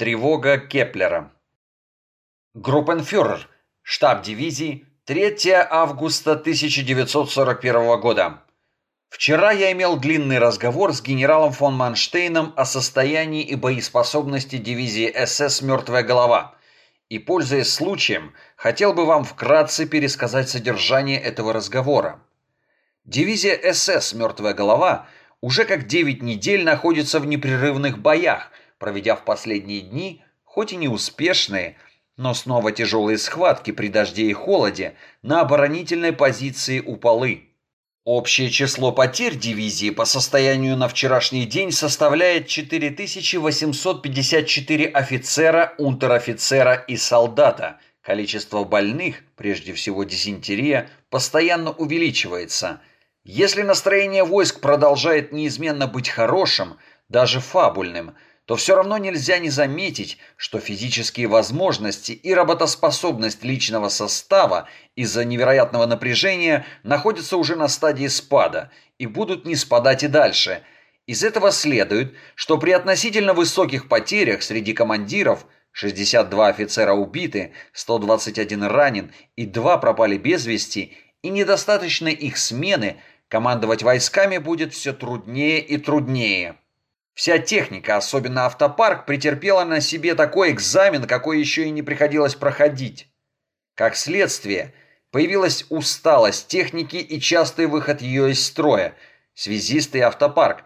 Тревога Кеплера. Группенфюрер, штаб дивизии, 3 августа 1941 года. Вчера я имел длинный разговор с генералом фон Манштейном о состоянии и боеспособности дивизии СС «Мертвая голова». И, пользуясь случаем, хотел бы вам вкратце пересказать содержание этого разговора. Дивизия СС «Мертвая голова» уже как 9 недель находится в непрерывных боях, проведя в последние дни, хоть и неуспешные, но снова тяжелые схватки при дожде и холоде на оборонительной позиции у Полы. Общее число потерь дивизии по состоянию на вчерашний день составляет 4854 офицера, унтер-офицера и солдата. Количество больных, прежде всего дизентерия, постоянно увеличивается. Если настроение войск продолжает неизменно быть хорошим, даже фабульным – то все равно нельзя не заметить, что физические возможности и работоспособность личного состава из-за невероятного напряжения находятся уже на стадии спада и будут не спадать и дальше. Из этого следует, что при относительно высоких потерях среди командиров 62 офицера убиты, 121 ранен и 2 пропали без вести, и недостаточной их смены, командовать войсками будет все труднее и труднее. Вся техника, особенно автопарк, претерпела на себе такой экзамен, какой еще и не приходилось проходить. Как следствие, появилась усталость техники и частый выход ее из строя, связисты и автопарк.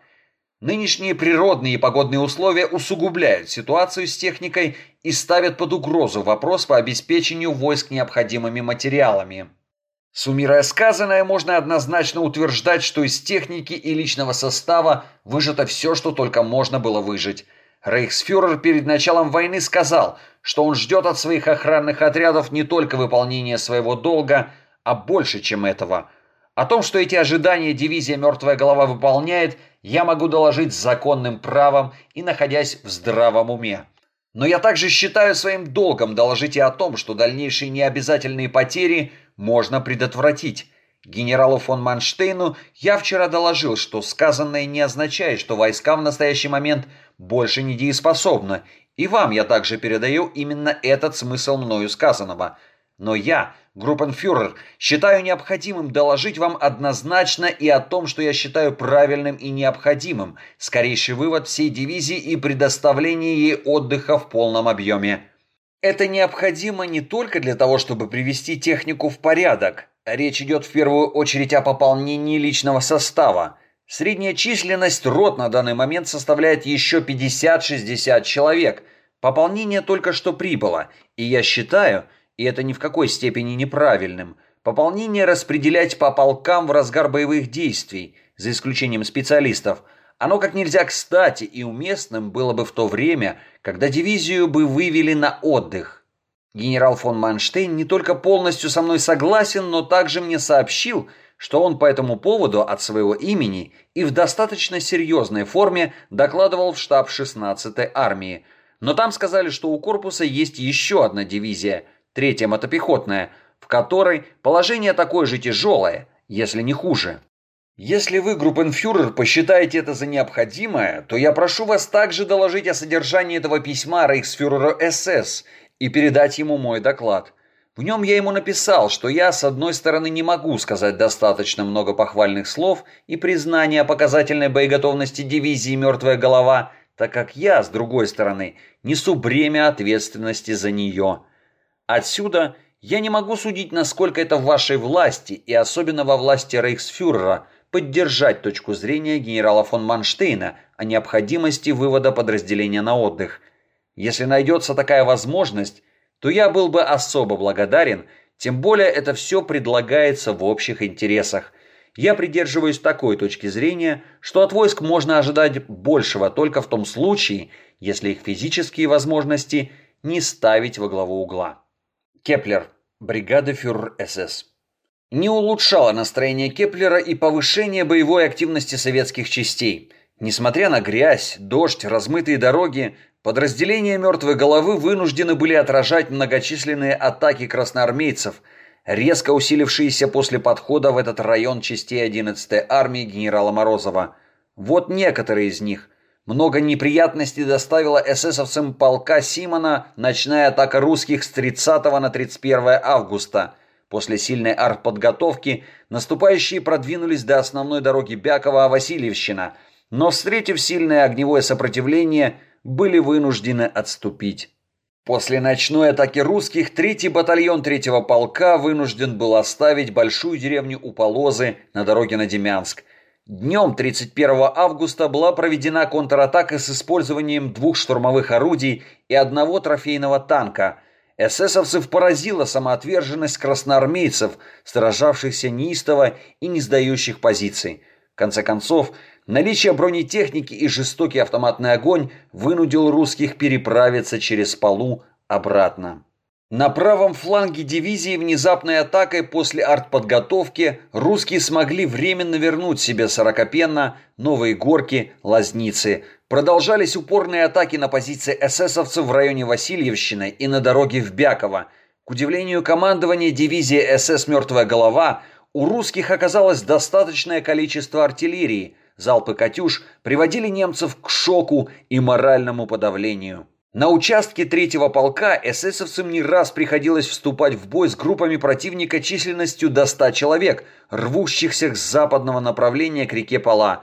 Нынешние природные и погодные условия усугубляют ситуацию с техникой и ставят под угрозу вопрос по обеспечению войск необходимыми материалами. Суммируя сказанное, можно однозначно утверждать, что из техники и личного состава выжато все, что только можно было выжить. Рейхсфюрер перед началом войны сказал, что он ждет от своих охранных отрядов не только выполнения своего долга, а больше, чем этого. О том, что эти ожидания дивизия «Мертвая голова» выполняет, я могу доложить законным правом и находясь в здравом уме. Но я также считаю своим долгом доложить и о том, что дальнейшие необязательные потери – можно предотвратить. Генералу фон Манштейну я вчера доложил, что сказанное не означает, что войска в настоящий момент больше не дееспособны, и вам я также передаю именно этот смысл мною сказанного. Но я, группенфюрер, считаю необходимым доложить вам однозначно и о том, что я считаю правильным и необходимым, скорейший вывод всей дивизии и предоставление ей отдыха в полном объеме. Это необходимо не только для того, чтобы привести технику в порядок. Речь идет в первую очередь о пополнении личного состава. Средняя численность рот на данный момент составляет еще 50-60 человек. Пополнение только что прибыло, и я считаю, и это ни в какой степени неправильным, пополнение распределять по полкам в разгар боевых действий, за исключением специалистов – оно как нельзя кстати и уместным было бы в то время, когда дивизию бы вывели на отдых. Генерал фон Манштейн не только полностью со мной согласен, но также мне сообщил, что он по этому поводу от своего имени и в достаточно серьезной форме докладывал в штаб 16-й армии. Но там сказали, что у корпуса есть еще одна дивизия, третья мотопехотная, в которой положение такое же тяжелое, если не хуже. Если вы, группенфюрер, посчитаете это за необходимое, то я прошу вас также доложить о содержании этого письма рейхсфюреру СС и передать ему мой доклад. В нем я ему написал, что я, с одной стороны, не могу сказать достаточно много похвальных слов и признания о показательной боеготовности дивизии «Мертвая голова», так как я, с другой стороны, несу бремя ответственности за нее. Отсюда я не могу судить, насколько это в вашей власти, и особенно во власти рейхсфюрера – поддержать точку зрения генерала фон Манштейна о необходимости вывода подразделения на отдых. Если найдется такая возможность, то я был бы особо благодарен, тем более это все предлагается в общих интересах. Я придерживаюсь такой точки зрения, что от войск можно ожидать большего только в том случае, если их физические возможности не ставить во главу угла. Кеплер, бригада фюрер СС не улучшало настроение Кеплера и повышение боевой активности советских частей. Несмотря на грязь, дождь, размытые дороги, подразделения мертвой головы вынуждены были отражать многочисленные атаки красноармейцев, резко усилившиеся после подхода в этот район частей 11-й армии генерала Морозова. Вот некоторые из них. Много неприятностей доставила эсэсовцам полка Симона ночная атака русских с 30 на 31 августа. После сильной артподготовки наступающие продвинулись до основной дороги Бякова-Васильевщина, но, встретив сильное огневое сопротивление, были вынуждены отступить. После ночной атаки русских третий батальон третьего полка вынужден был оставить большую деревню Уполозы на дороге на Демянск – Днем 31 августа была проведена контратака с использованием двух штурмовых орудий и одного трофейного танка. Эсэсовцев поразила самоотверженность красноармейцев, сражавшихся неистово и не сдающих позиций. В конце концов, наличие бронетехники и жестокий автоматный огонь вынудил русских переправиться через Полу обратно. На правом фланге дивизии внезапной атакой после артподготовки русские смогли временно вернуть себе Сорокопенно, Новые Горки, Лазницы. Продолжались упорные атаки на позиции эсэсовцев в районе Васильевщины и на дороге в Бяково. К удивлению командования дивизии СС «Мертвая голова» у русских оказалось достаточное количество артиллерии. Залпы «Катюш» приводили немцев к шоку и моральному подавлению. На участке третьего полка эсэсовцам не раз приходилось вступать в бой с группами противника численностью до 100 человек, рвущихся с западного направления к реке Пола.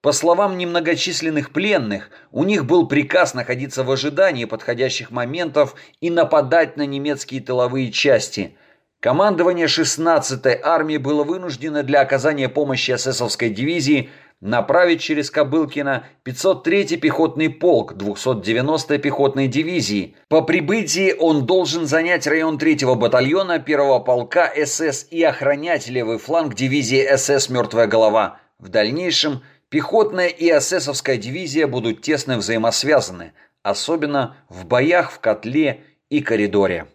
По словам немногочисленных пленных, у них был приказ находиться в ожидании подходящих моментов и нападать на немецкие тыловые части. Командование 16-й армии было вынуждено для оказания помощи эсэсовской дивизии – направить через Кобылкино 503-й пехотный полк 290-й пехотной дивизии. По прибытии он должен занять район 3-го батальона 1-го полка СС и охранять левый фланг дивизии СС «Мертвая голова». В дальнейшем пехотная и эсэсовская дивизия будут тесно взаимосвязаны, особенно в боях в котле и коридоре.